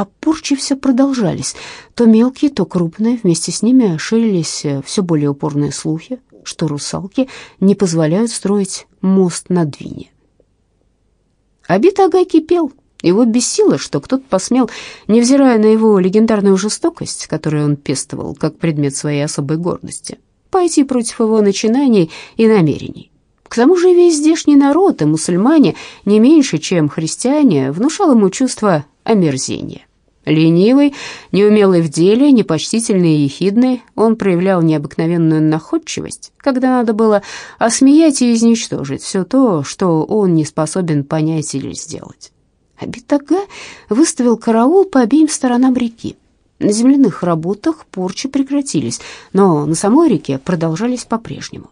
а порчи все продолжались. То мелкие, то крупные, вместе с ними ширились все более упорные слухи, что русалки не позволяют строить мост на Двине. Обид Агай кипел. Его бесило, что кто-то посмел, невзирая на его легендарную жестокость, которую он пестовал как предмет своей особой гордости, пойти против его начинаний и намерений. К тому же весь здешний народ и мусульмане, не меньше, чем христиане, внушал ему чувство омерзения. Ленивый, неумелый в деле, непочтительный и ехидный, он проявлял необыкновенную находчивость, когда надо было осмеять и изничтожить все то, что он не способен понять или сделать. Абитага выставил караул по обеим сторонам реки. На земляных работах порчи прекратились, но на самой реке продолжались по-прежнему.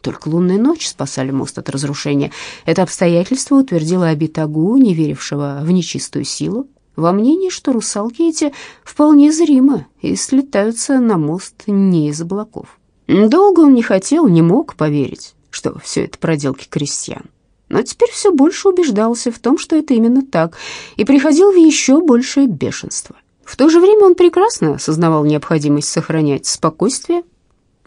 Только лунная ночь спасали мост от разрушения. Это обстоятельство утвердило Абитагу, не верившего в нечистую силу, во мнении, что русалки эти вполне зримы и слетаются на мост не из облаков. Долго он не хотел, не мог поверить, что все это проделки крестьян. Но теперь все больше убеждался в том, что это именно так, и приходил в еще большее бешенство. В то же время он прекрасно осознавал необходимость сохранять спокойствие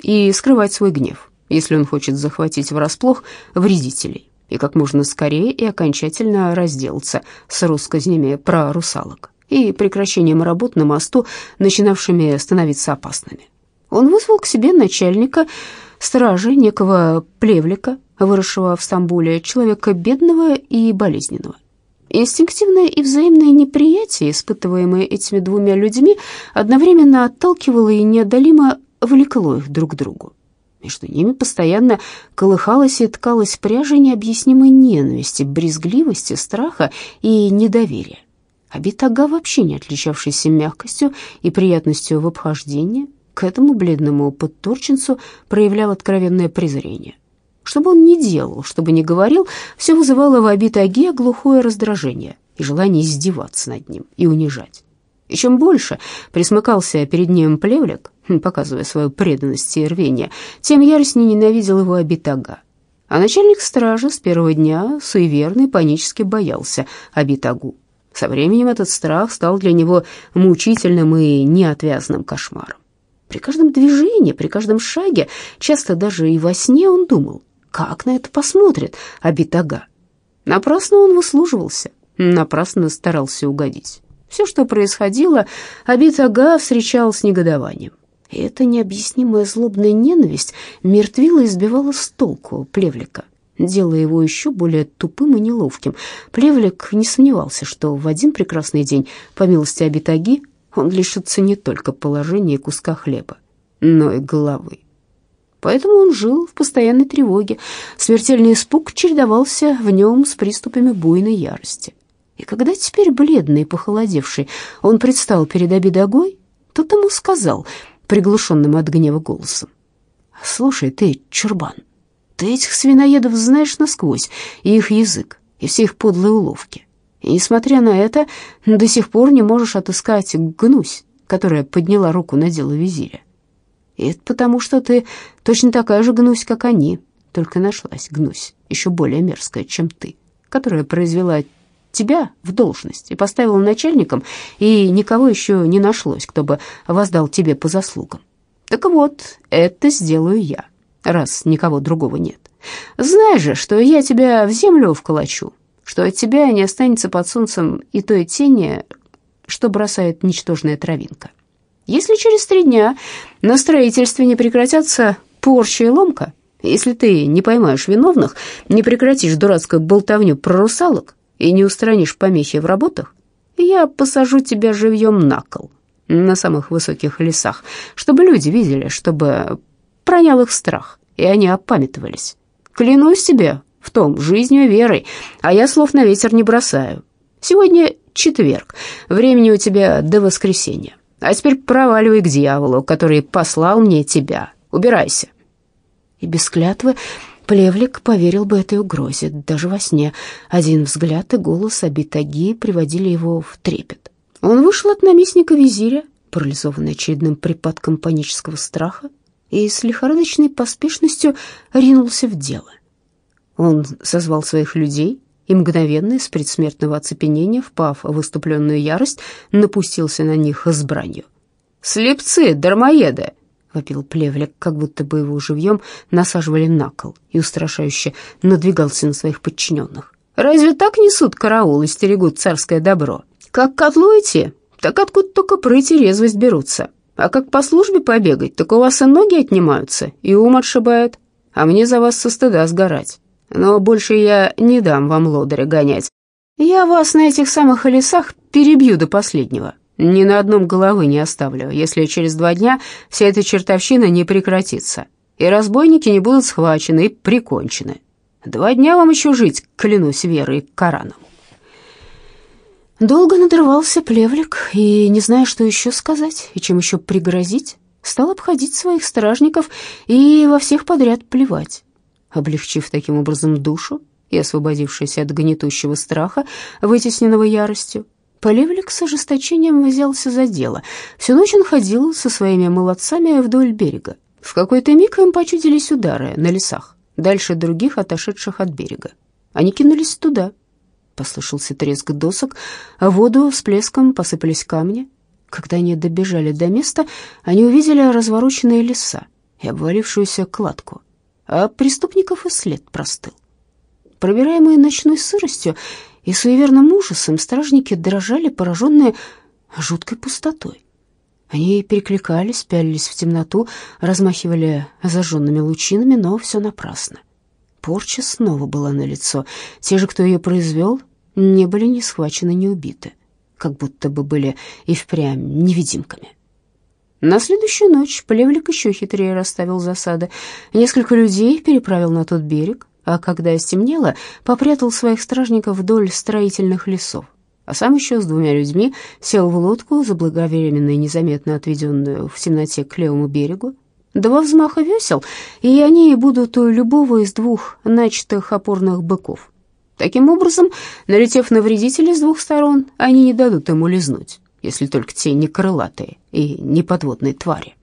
и скрывать свой гнев, если он хочет захватить врасплох вредителей и как можно скорее и окончательно разделаться с россказнями про русалок и прекращением работ на мосту, начинавшими становиться опасными. Он вызвал к себе начальника стражи, некого плевлика, выросшего в Стамбуле, человека бедного и болезненного. Инстинктивное и взаимное неприятие, испытываемое этими двумя людьми, одновременно отталкивало и неодолимо влекло их друг к другу. Между ними постоянно колыхалась и ткалась пряжа необъяснимой ненависти, брезгливости, страха и недоверия. Абитага, вообще не отличавшийся мягкостью и приятностью в обхождении, к этому бледному подторченцу проявлял откровенное презрение. Что бы он ни делал, что бы ни говорил, все вызывало в Абитаге глухое раздражение и желание издеваться над ним и унижать. И чем больше присмыкался перед ним плевлик, показывая свою преданность и рвение, тем яростнее ненавидел его Абитага. А начальник стражи с первого дня суеверный панически боялся Абитагу. Со временем этот страх стал для него мучительным и неотвязным кошмаром. При каждом движении, при каждом шаге, часто даже и во сне он думал, как на это посмотрит Абитага. Напрасно он выслуживался, напрасно старался угодить. Все, что происходило, Абит-ага встречал с негодованием. И эта необъяснимая злобная ненависть мертвила и сбивала с толку Плевлика, делая его еще более тупым и неловким. Плевлик не сомневался, что в один прекрасный день, по милости Абитаги, он лишится не только положения и куска хлеба, но и головы. Поэтому он жил в постоянной тревоге. Смертельный испуг чередовался в нем с приступами буйной ярости. И когда теперь бледный и похолодевший он предстал перед Абидогой, тот ему сказал приглушенным от гнева голосом, «Слушай, ты, чурбан, ты этих свиноедов знаешь насквозь, и их язык, и все их подлые уловки. И, несмотря на это, до сих пор не можешь отыскать гнусь, которая подняла руку на дело визиря. И это потому, что ты точно такая же гнусь, как они, только нашлась гнусь, еще более мерзкая, чем ты, которая произвела тебя в должность и поставила начальником, и никого еще не нашлось, кто бы воздал тебе по заслугам. Так вот, это сделаю я, раз никого другого нет. Знай же, что я тебя в землю вколочу, что от тебя не останется под солнцем и той тени, что бросает ничтожная травинка. Если через три дня на строительстве не прекратятся порча и ломка, если ты не поймаешь виновных, не прекратишь дурацкую болтовню про русалок, и не устранишь помехи в работах, я посажу тебя живьем на кол на самых высоких лесах, чтобы люди видели, чтобы пронял их страх, и они опамятовались. Клянусь тебе в том, жизнью и верой, а я слов на ветер не бросаю. Сегодня четверг, времени у тебя до воскресенья. А теперь проваливай к дьяволу, который послал мне тебя. Убирайся». И без клятвы Плевлик поверил бы этой угрозе даже во сне. Один взгляд и голос Абитаги приводили его в трепет. Он вышел от наместника визиря, парализованный очередным припадком панического страха, и с лихорадочной поспешностью ринулся в дело. Он созвал своих людей и мгновенно из предсмертного оцепенения, впав в выступленную ярость, напустился на них с бранью. «Слепцы, дармоеды!» — вопил Плевлик, как будто бы его живьем насаживали на кол и устрашающе надвигался на своих подчиненных. «Разве так несут караул и стерегут царское добро? Как котлу идти, так откуда только прыть и резвость берутся. А как по службе побегать, так у вас и ноги отнимаются, и ум отшибает, а мне за вас со стыда сгорать. Но больше я не дам вам лодыря гонять. Я вас на этих самых лесах перебью до последнего. Ни на одном головы не оставлю, если через два дня вся эта чертовщина не прекратится, и разбойники не будут схвачены и прикончены. Два дня вам еще жить, клянусь верой и Кораном. Долго надрывался плевлик и, не зная, что еще сказать и чем еще пригрозить, стал обходить своих стражников и во всех подряд плевать. Облегчив таким образом душу и освободившись от гнетущего страха, вытесненного яростью, Полевлик с ожесточением взялся за дело. Всю ночь он ходил со своими молодцами вдоль берега. В какой-то миг им почудились удары на лесах, дальше других, отошедших от берега. Они кинулись туда, Послышался треск досок, а воду всплеском посыпались камни. Когда они добежали до места, они увидели развороченные леса и обвалившуюся кладку, а преступников и след простыл. Пробираемые ночной сыростью и суеверным ужасом, стражники дрожали, пораженные жуткой пустотой. Они перекликались, пялились в темноту, размахивали зажженными лучинами, но все напрасно. Порча снова была налицо. Те же, кто ее произвел, не были ни схвачены, ни убиты, как будто бы были и впрямь невидимками. На следующую ночь Плевлик еще хитрее расставил засады. Несколько людей переправил на тот берег, а когда стемнело, попрятал своих стражников вдоль строительных лесов. А сам еще с двумя людьми сел в лодку, заблаговременно и незаметно отведенную в темноте к левому берегу, Два взмаха весел, и они будут у любого из двух начатых опорных быков. Таким образом, налетев на вредителей с двух сторон, они не дадут ему лизнуть, если только те не крылатые и не подводные твари.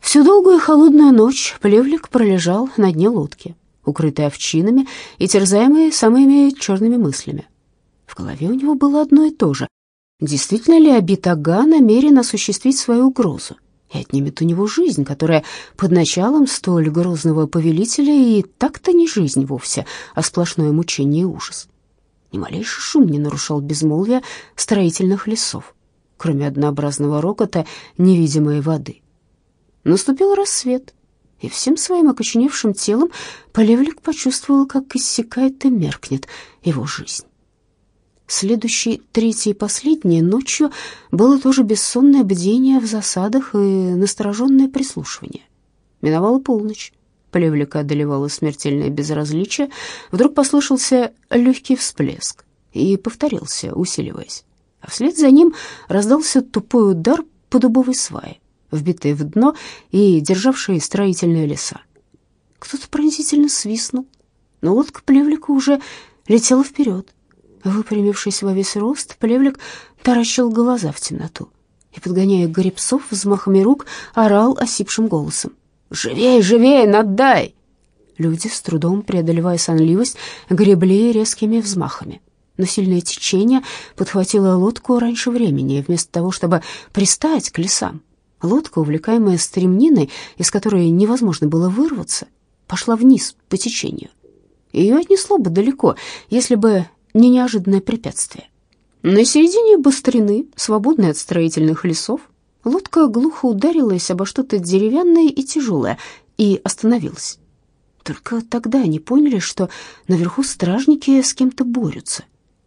Всю долгую холодную ночь Плевлик пролежал на дне лодки, укрытый овчинами и терзаемый самыми черными мыслями. В голове у него было одно и то же. Действительно ли Абитага намерен осуществить свою угрозу? и отнимет у него жизнь, которая под началом столь грозного повелителя и так-то не жизнь вовсе, а сплошное мучение и ужас. Ни малейший шум не нарушал безмолвия строительных лесов, кроме однообразного рокота невидимой воды. Наступил рассвет, и всем своим окоченевшим телом Полевлик почувствовал, как иссякает и меркнет его жизнь. Следующей, третьей и последней ночью было тоже бессонное бдение в засадах и настороженное прислушивание. Миновала полночь. Плевлика одолевало смертельное безразличие. Вдруг послышался легкий всплеск и повторился, усиливаясь. А вслед за ним раздался тупой удар по дубовой свае, вбитой в дно и державшей строительные леса. Кто-то пронзительно свистнул, но лодка Плевлика уже летела вперед. Выпрямившись во весь рост, Плевлик таращил глаза в темноту и, подгоняя гребцов взмахами рук, орал осипшим голосом. «Живей, живей, надай!» Люди, с трудом преодолевая сонливость, гребли резкими взмахами. Но сильное течение подхватило лодку раньше времени, вместо того, чтобы пристать к лесам. Лодка, увлекаемая стремниной, из которой невозможно было вырваться, пошла вниз по течению. Ее отнесло бы далеко, если бы не неожиданное препятствие. На середине быстрины, свободной от строительных лесов, лодка глухо ударилась обо что-то деревянное и тяжелое и остановилась. Только тогда они поняли, что наверху стражники с кем-то борются.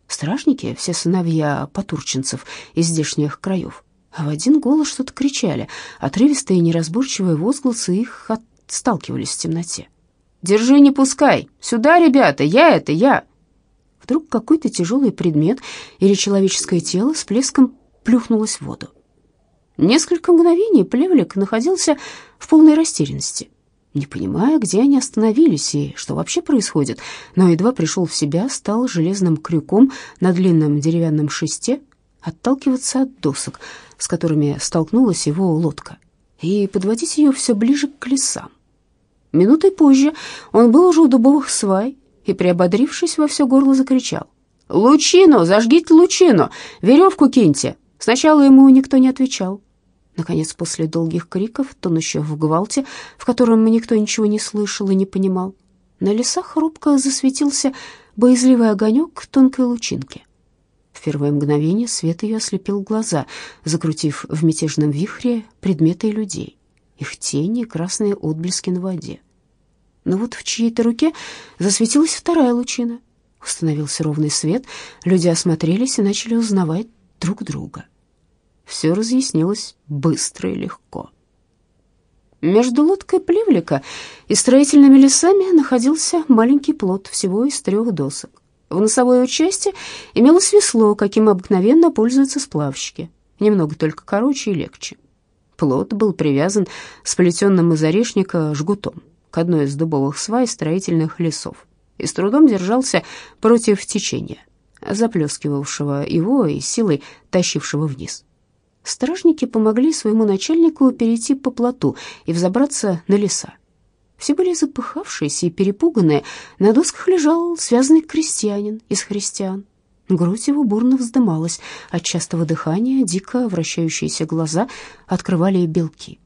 Стражники, все сыновья потурченцев из здешних краев, а в один голос что-то кричали. Отрывистые неразборчивые возгласы их сталкивались в темноте. «Держи, не пускай! Сюда, ребята! Я это, я!» Вдруг какой-то тяжелый предмет или человеческое тело с плеском плюхнулось в воду. Несколько мгновений Плевлик находился в полной растерянности, не понимая, где они остановились и что вообще происходит, но едва пришел в себя, стал железным крюком на длинном деревянном шесте отталкиваться от досок, с которыми столкнулась его лодка, и подводить ее все ближе к лесам. Минутой позже он был уже у дубовых свай и, приободрившись, во все горло закричал. «Лучину! Зажгите лучину! Веревку киньте!» Сначала ему никто не отвечал. Наконец, после долгих криков, тонущих в гвалте, в котором никто ничего не слышал и не понимал, на лесах робко засветился боязливый огонек тонкой лучинки. В первое мгновение свет ее ослепил глаза, закрутив в мятежном вихре предметы и людей, их тени и красные отблески на воде. Но вот в чьей-то руке засветилась вторая лучина. Установился ровный свет, люди осмотрелись и начали узнавать друг друга. Все разъяснилось быстро и легко. Между лодкой Плевлика и строительными лесами находился маленький плот всего из трех досок. В носовой части имелось весло, каким обыкновенно пользуются сплавщики, немного только короче и легче. Плот был привязан сплетенным из орешника жгутом к одной из дубовых свай строительных лесов и с трудом держался против течения, заплескивавшего его и силой тащившего вниз. Стражники помогли своему начальнику перейти по плоту и взобраться на леса. Все были запыхавшиеся и перепуганные. На досках лежал связанный крестьянин из христиан. Грудь его бурно вздымалась, от частого дыхания дико вращающиеся глаза открывали белки.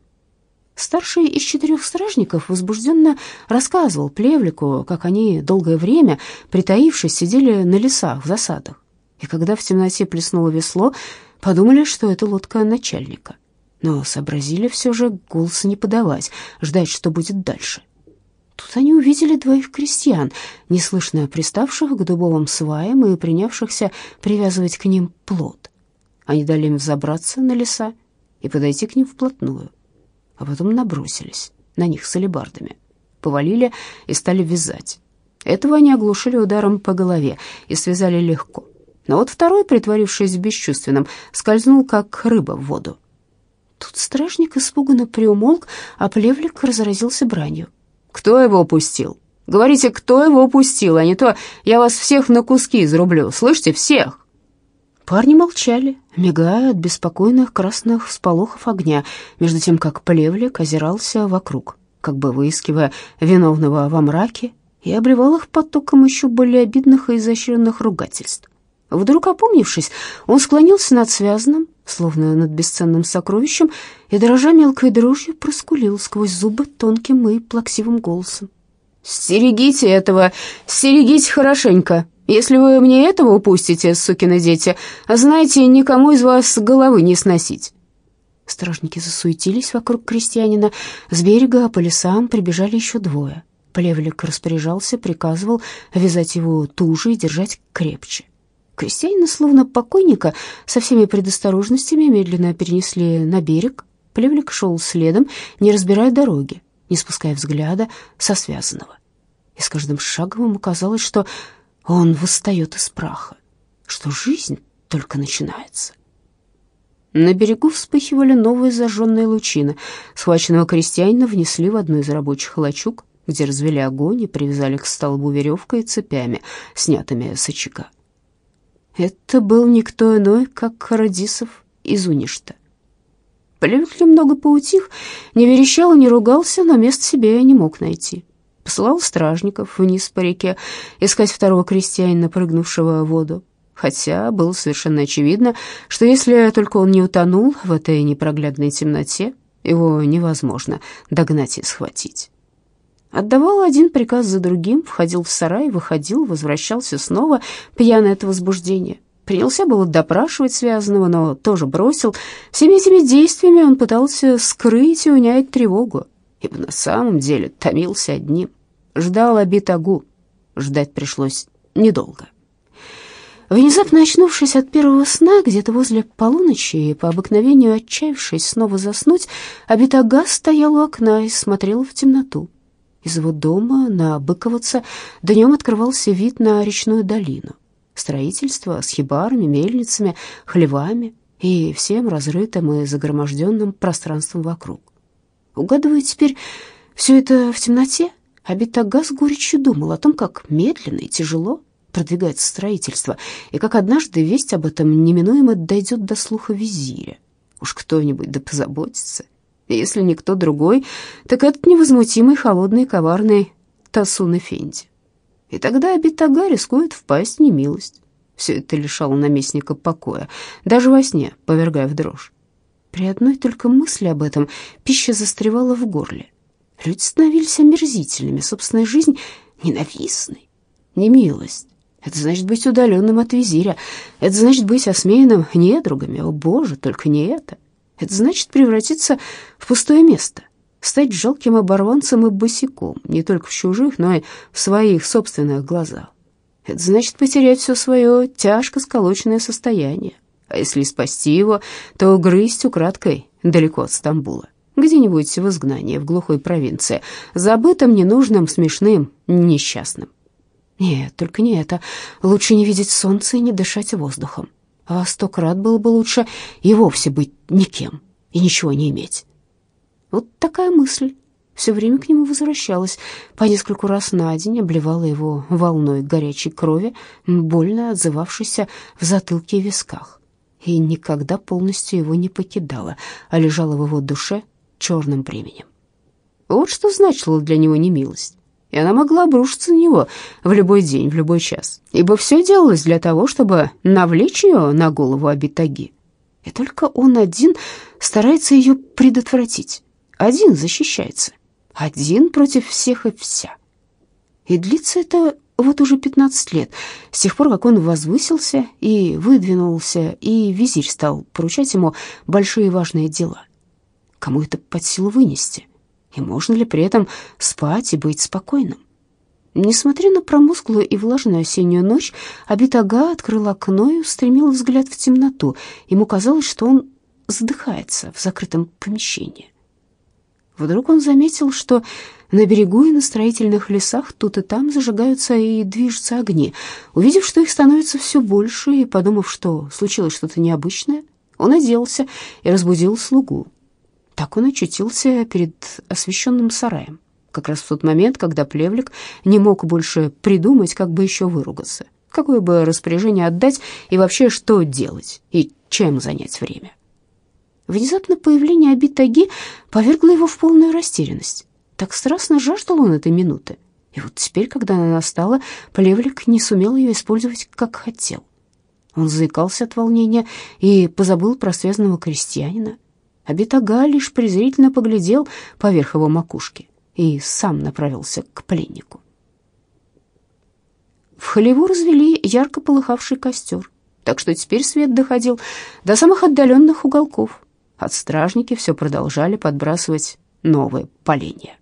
Старший из четырех стражников возбужденно рассказывал Плевлику, как они долгое время, притаившись, сидели на лесах в засадах. И когда в темноте плеснуло весло, Подумали, что это лодка начальника, но сообразили все же голоса не подавать, ждать, что будет дальше. Тут они увидели двоих крестьян, неслышно приставших к дубовым сваям и принявшихся привязывать к ним плод. Они дали им взобраться на леса и подойти к ним вплотную, а потом набросились на них с алебардами, повалили и стали вязать. Этого они оглушили ударом по голове и связали легко. Но вот второй, притворившись бесчувственным, скользнул, как рыба в воду. Тут стражник испуганно приумолк, а плевлик разразился бранью. «Кто его упустил? Говорите, кто его упустил, а не то я вас всех на куски изрублю, слышите, всех!» Парни молчали, мигая от беспокойных красных всполохов огня, между тем, как плевлик озирался вокруг, как бы выискивая виновного во мраке, и обливал их потоком еще более обидных и изощренных ругательств. Вдруг опомнившись, он склонился над связанным, словно над бесценным сокровищем, и, дрожа мелкой дрожью, проскулил сквозь зубы тонким и плаксивым голосом. «Стерегите этого, стерегите хорошенько. Если вы мне этого упустите, сукины дети, знаете, никому из вас головы не сносить». Стражники засуетились вокруг крестьянина. С берега по лесам прибежали еще двое. Плевлик распоряжался, приказывал вязать его туже и держать крепче. Крестьянина, словно покойника, со всеми предосторожностями медленно перенесли на берег. Плевлик шел следом, не разбирая дороги, не спуская взгляда со связанного. И с каждым шагом ему казалось, что он восстает из праха, что жизнь только начинается. На берегу вспыхивали новые зажженные лучины. Схваченного крестьянина внесли в одну из рабочих лачуг, где развели огонь и привязали к столбу веревкой и цепями, снятыми с очага. Это был никто иной, как Радисов из Уништа. Плевик немного поутих, не верещал и не ругался, но мест себе не мог найти. Посылал стражников вниз по реке искать второго крестьянина, прыгнувшего в воду. Хотя было совершенно очевидно, что если только он не утонул в этой непроглядной темноте, его невозможно догнать и схватить. Отдавал один приказ за другим, входил в сарай, выходил, возвращался снова, пьяный от возбуждения. Принялся было допрашивать связанного, но тоже бросил. Всеми этими действиями он пытался скрыть и унять тревогу, ибо на самом деле томился одним. Ждал Абитагу. Ждать пришлось недолго. Внезапно очнувшись от первого сна, где-то возле полуночи, и по обыкновению отчаявшись снова заснуть, Абитага стоял у окна и смотрел в темноту. Из его дома на Быковоце днем открывался вид на речную долину. Строительство с хибарами, мельницами, хлевами и всем разрытым и загроможденным пространством вокруг. Угадывая теперь все это в темноте, Абитага с горечью думал о том, как медленно и тяжело продвигается строительство, и как однажды весть об этом неминуемо дойдет до слуха визиря. Уж кто-нибудь да позаботится если никто другой, так этот невозмутимый, холодный, коварный Тасун Эфенди. И тогда Абитага рискует впасть в немилость. Все это лишало наместника покоя, даже во сне повергая в дрожь. При одной только мысли об этом пища застревала в горле. Люди становились омерзительными, собственная жизнь ненавистной. Немилость. Это значит быть удаленным от визиря. Это значит быть осмеянным недругами. О, Боже, только не это. Это значит превратиться в пустое место, стать жалким оборванцем и босиком, не только в чужих, но и в своих собственных глазах. Это значит потерять все свое тяжко сколоченное состояние. А если спасти его, то грызть украдкой далеко от Стамбула, где-нибудь в изгнании, в глухой провинции, забытым, ненужным, смешным, несчастным. Нет, только не это. Лучше не видеть солнца и не дышать воздухом. А сто крат было бы лучше и вовсе быть никем и ничего не иметь. Вот такая мысль все время к нему возвращалась, по нескольку раз на день обливала его волной горячей крови, больно отзывавшейся в затылке и висках, и никогда полностью его не покидала, а лежала в его душе черным бременем. Вот что значило для него немилость и она могла обрушиться на него в любой день, в любой час, ибо все делалось для того, чтобы навлечь ее на голову Абитаги. И только он один старается ее предотвратить, один защищается, один против всех и вся. И длится это вот уже 15 лет, с тех пор, как он возвысился и выдвинулся, и визирь стал поручать ему большие важные дела. Кому это под силу вынести? И можно ли при этом спать и быть спокойным? Несмотря на промозглую и влажную осеннюю ночь, Абитага открыл окно и устремил взгляд в темноту. Ему казалось, что он задыхается в закрытом помещении. Вдруг он заметил, что на берегу и на строительных лесах тут и там зажигаются и движутся огни. Увидев, что их становится все больше, и подумав, что случилось что-то необычное, он оделся и разбудил слугу. Так он очутился перед освещенным сараем, как раз в тот момент, когда Плевлик не мог больше придумать, как бы еще выругаться, какое бы распоряжение отдать и вообще что делать и чем занять время. Внезапно появление Абитаги повергло его в полную растерянность. Так страстно жаждал он этой минуты. И вот теперь, когда она настала, Плевлик не сумел ее использовать, как хотел. Он заикался от волнения и позабыл про связанного крестьянина, а Бетага лишь презрительно поглядел поверх его макушки и сам направился к пленнику. В халеву развели ярко полыхавший костер, так что теперь свет доходил до самых отдаленных уголков. От стражники все продолжали подбрасывать новые поленья.